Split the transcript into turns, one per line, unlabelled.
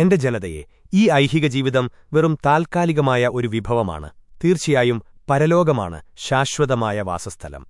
എന്റെ ജനതയെ ഈ ഐഹിക ജീവിതം വെറും താൽക്കാലികമായ ഒരു വിഭവമാണ്. തീർച്ചയായും പരലോകമാണ് ശാശ്വതമായ വാസസ്ഥലം.